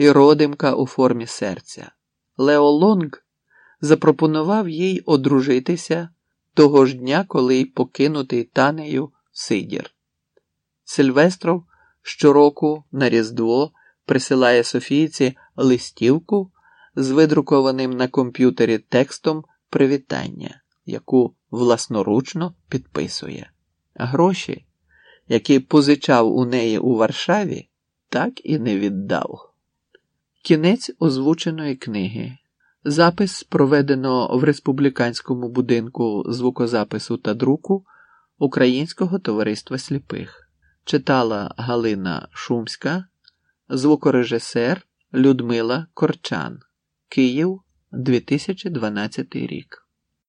і родимка у формі серця. Лео Лонг запропонував їй одружитися того ж дня, коли й покинутий танею Сидір. Сильвестров щороку на Різдво присилає Софійці листівку з видрукованим на комп'ютері текстом привітання, яку власноручно підписує. Гроші, які позичав у неї у Варшаві, так і не віддав. Кінець озвученої книги. Запис проведено в республіканському будинку звукозапису та друку Українського товариства сліпих. Читала Галина Шумська, звукорежисер Людмила Корчан. Київ, 2012 рік.